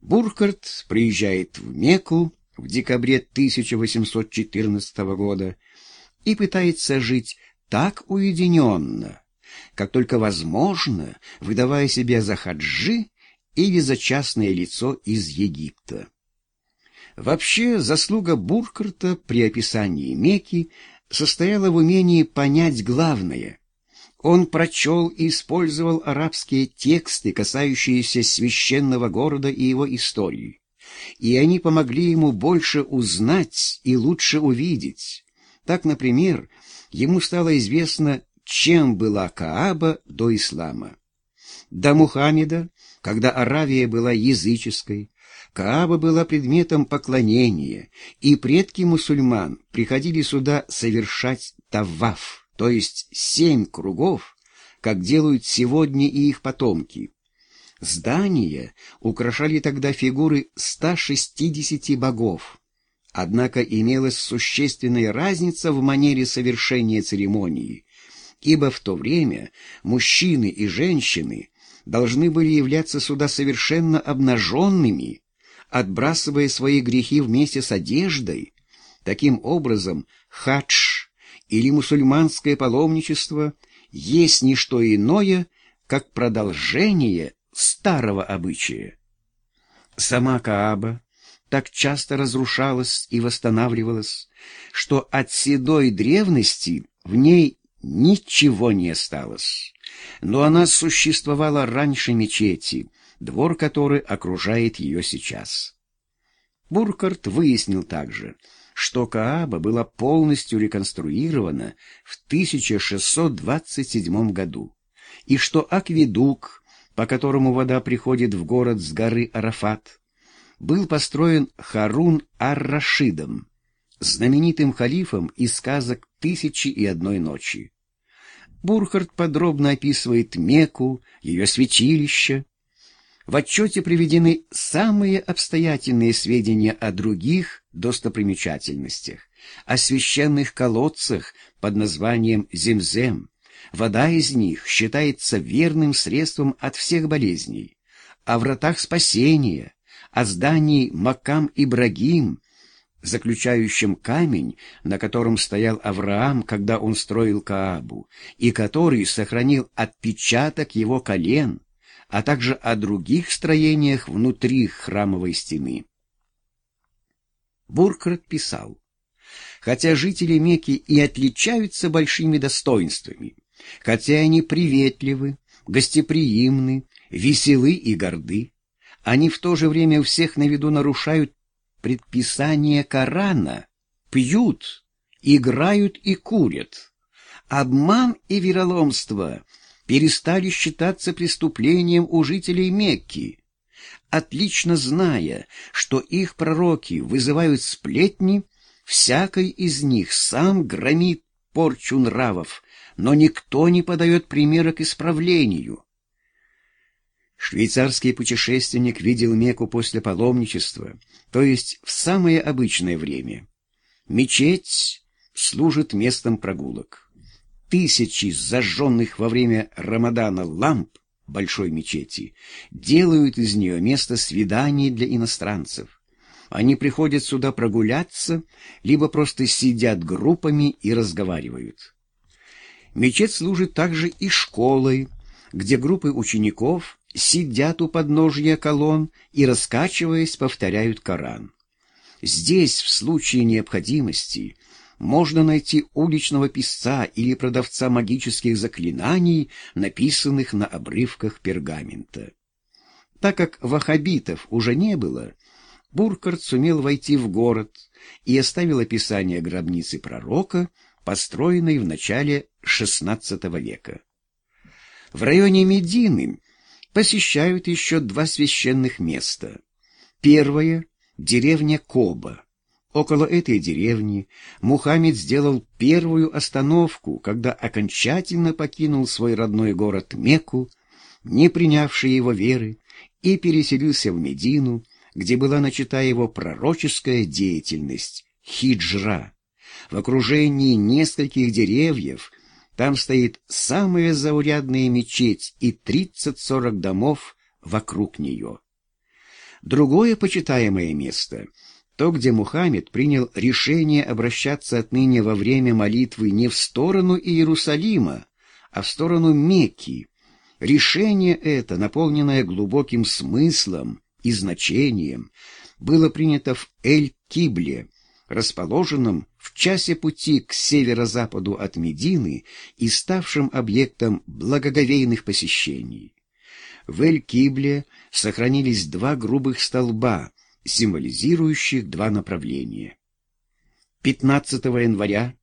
Бурхард приезжает в Мекку в декабре 1814 года и пытается жить так уединенно, как только возможно, выдавая себя за хаджи или за частное лицо из Египта. Вообще, заслуга Буркарта при описании Мекки состояла в умении понять главное. Он прочел и использовал арабские тексты, касающиеся священного города и его истории, и они помогли ему больше узнать и лучше увидеть. Так, например, ему стало известно, чем была Кааба до ислама. До Мухаммеда, когда Аравия была языческой, Кааба была предметом поклонения, и предки мусульман приходили сюда совершать таваф, то есть семь кругов, как делают сегодня и их потомки. Здания украшали тогда фигуры 160 богов, однако имелась существенная разница в манере совершения церемонии, ибо в то время мужчины и женщины должны были являться сюда совершенно обнаженными, отбрасывая свои грехи вместе с одеждой. Таким образом, хадж или мусульманское паломничество есть не что иное, как продолжение старого обычая. Сама Кааба так часто разрушалась и восстанавливалась, что от седой древности в ней ничего не осталось. Но она существовала раньше мечети, двор которой окружает ее сейчас. Буркарт выяснил также, что Кааба была полностью реконструирована в 1627 году, и что акведук, по которому вода приходит в город с горы Арафат, был построен Харун ар-Рашидом, знаменитым халифом из сказок «Тысячи и одной ночи». Бурхард подробно описывает Мекку, ее святилище, в отчете приведены самые обстоятельные сведения о других достопримечательностях, о священных колодцах под названием Земзем. Вода из них считается верным средством от всех болезней, о вратах спасения, о здании Макам Ибрагим, заключающем камень, на котором стоял Авраам, когда он строил Каабу, и который сохранил отпечаток его колен, а также о других строениях внутри храмовой стены. Буркрат писал, хотя жители Мекки и отличаются большими достоинствами, хотя они приветливы, гостеприимны, веселы и горды, они в то же время у всех на виду нарушают предписания Корана, пьют, играют и курят. Обман и вероломство перестали считаться преступлением у жителей Мекки, отлично зная, что их пророки вызывают сплетни, всякий из них сам громит порчу нравов, но никто не подает примера к исправлению. Швейцарский путешественник видел Мекку после паломничества, то есть в самое обычное время. Мечеть служит местом прогулок тысячи зажженных во время Рамадана ламп большой мечети делают из нее место свиданий для иностранцев. Они приходят сюда прогуляться, либо просто сидят группами и разговаривают. Мечеть служит также и школой, где группы учеников сидят у подножья колонн и, раскачиваясь, повторяют Коран. Здесь, в случае необходимости, можно найти уличного писца или продавца магических заклинаний, написанных на обрывках пергамента. Так как вахабитов уже не было, Буркарт сумел войти в город и оставил описание гробницы пророка, построенной в начале XVI века. В районе Медины посещают еще два священных места. Первое — деревня Коба, Около этой деревни Мухаммед сделал первую остановку, когда окончательно покинул свой родной город Мекку, не принявший его веры, и переселился в Медину, где была начата его пророческая деятельность — хиджра. В окружении нескольких деревьев там стоит самая заурядная мечеть и тридцать-сорок домов вокруг нее. Другое почитаемое место — то, где Мухаммед принял решение обращаться отныне во время молитвы не в сторону Иерусалима, а в сторону Мекки. Решение это, наполненное глубоким смыслом и значением, было принято в Эль-Кибле, расположенном в часе пути к северо-западу от Медины и ставшем объектом благоговейных посещений. В Эль-Кибле сохранились два грубых столба, символизирующих два направления. 15 января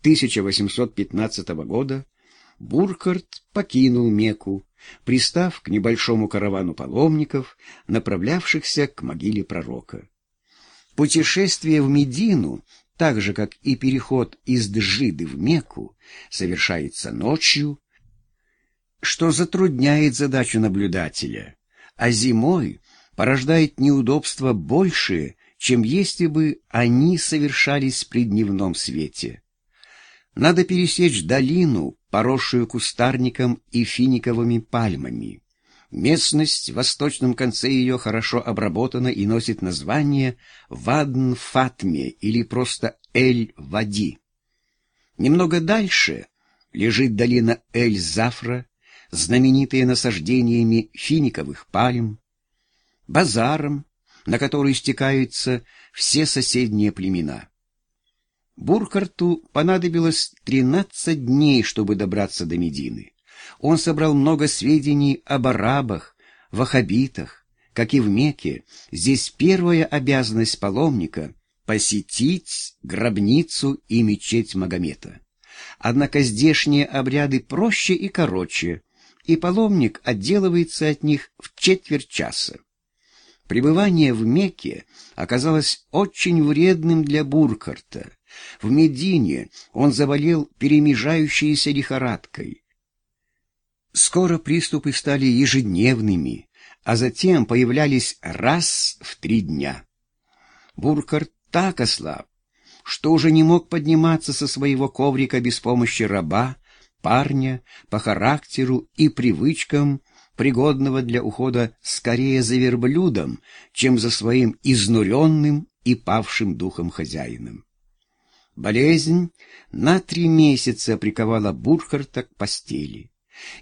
1815 года Бурхард покинул Мекку, пристав к небольшому каравану паломников, направлявшихся к могиле пророка. Путешествие в Медину, так же как и переход из Джиды в Мекку, совершается ночью, что затрудняет задачу наблюдателя, а зимой порождает неудобства больше, чем если бы они совершались при дневном свете. Надо пересечь долину, поросшую кустарником и финиковыми пальмами. Местность в восточном конце ее хорошо обработана и носит название Вадн-Фатме или просто Эль-Вади. Немного дальше лежит долина Эль-Зафра, знаменитая насаждениями финиковых пальм, базаром, на который стекаются все соседние племена. Буркарту понадобилось тринадцать дней, чтобы добраться до Медины. Он собрал много сведений об арабах, ваххабитах. Как и в Мекке, здесь первая обязанность паломника — посетить гробницу и мечеть Магомета. Однако здешние обряды проще и короче, и паломник отделывается от них в четверть часа. Пребывание в Мекке оказалось очень вредным для Буркарта. В Медине он заболел перемежающейся лихорадкой. Скоро приступы стали ежедневными, а затем появлялись раз в три дня. Буркарт так ослаб, что уже не мог подниматься со своего коврика без помощи раба, парня, по характеру и привычкам, пригодного для ухода скорее за верблюдом, чем за своим изнуренным и павшим духом хозяином. Болезнь на три месяца приковала Бурхарта к постели.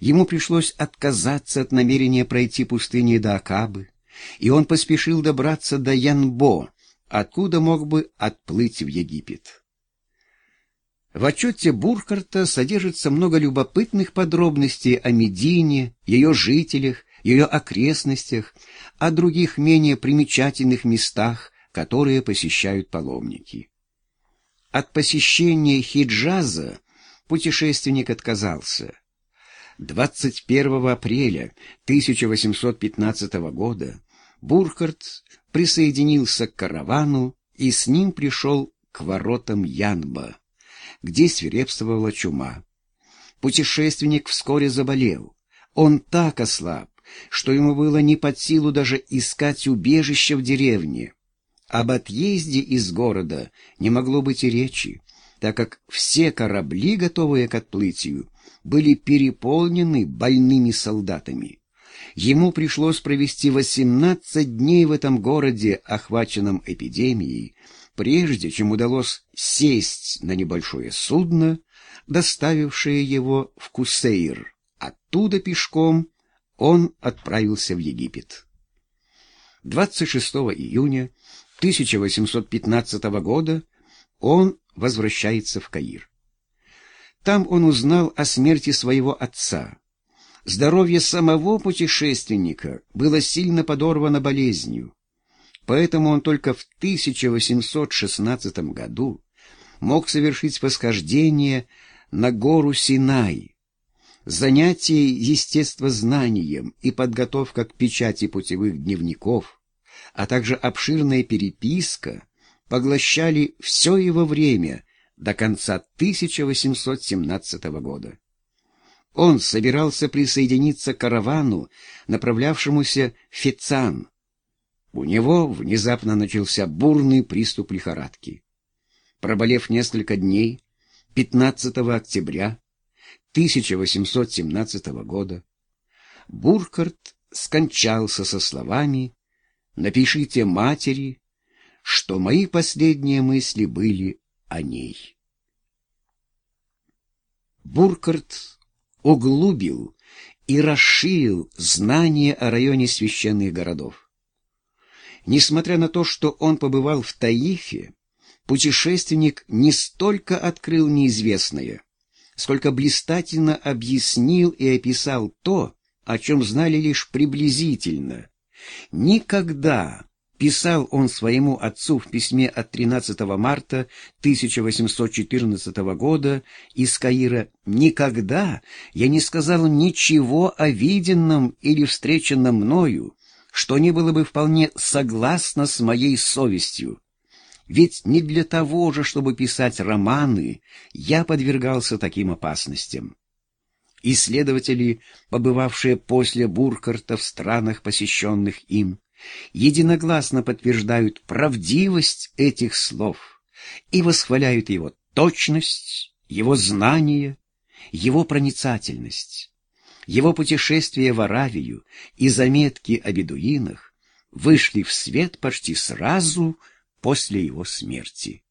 Ему пришлось отказаться от намерения пройти пустыни до Акабы, и он поспешил добраться до Янбо, откуда мог бы отплыть в Египет. В отчете Бурхарта содержится много любопытных подробностей о Медине, ее жителях, ее окрестностях, о других менее примечательных местах, которые посещают паломники. От посещения Хиджаза путешественник отказался. 21 апреля 1815 года Бурхард присоединился к каравану и с ним пришел к воротам Янба, где свирепствовала чума. Путешественник вскоре заболел. Он так ослаб, что ему было не под силу даже искать убежище в деревне. Об отъезде из города не могло быть и речи, так как все корабли, готовые к отплытию, были переполнены больными солдатами. Ему пришлось провести 18 дней в этом городе, охваченном эпидемией, прежде чем удалось сесть на небольшое судно, доставившее его в Кусейр. Оттуда пешком он отправился в Египет. 26 июня 1815 года он возвращается в Каир. Там он узнал о смерти своего отца. Здоровье самого путешественника было сильно подорвано болезнью, поэтому он только в 1816 году мог совершить восхождение на гору Синай. Занятие естествознанием и подготовка к печати путевых дневников – а также обширная переписка поглощали все его время до конца 1817 года. Он собирался присоединиться к каравану, направлявшемуся в Фецан. У него внезапно начался бурный приступ лихорадки. Проболев несколько дней, 15 октября 1817 года, Буркарт скончался со словами напишите матери, что мои последние мысли были о ней. Буркарт углубил и расширил знания о районе священных городов. Несмотря на то, что он побывал в Таифе, путешественник не столько открыл неизвестное, сколько блистательно объяснил и описал то, о чем знали лишь приблизительно. Никогда, писал он своему отцу в письме от 13 марта 1814 года из Каира, «Никогда я не сказал ничего о виденном или встреченном мною, что не было бы вполне согласно с моей совестью. Ведь не для того же, чтобы писать романы, я подвергался таким опасностям. Исследователи, побывавшие после Буркарта в странах, посещенных им, единогласно подтверждают правдивость этих слов и восхваляют его точность, его знание, его проницательность. Его путешествие в Аравию и заметки о бедуинах вышли в свет почти сразу после его смерти.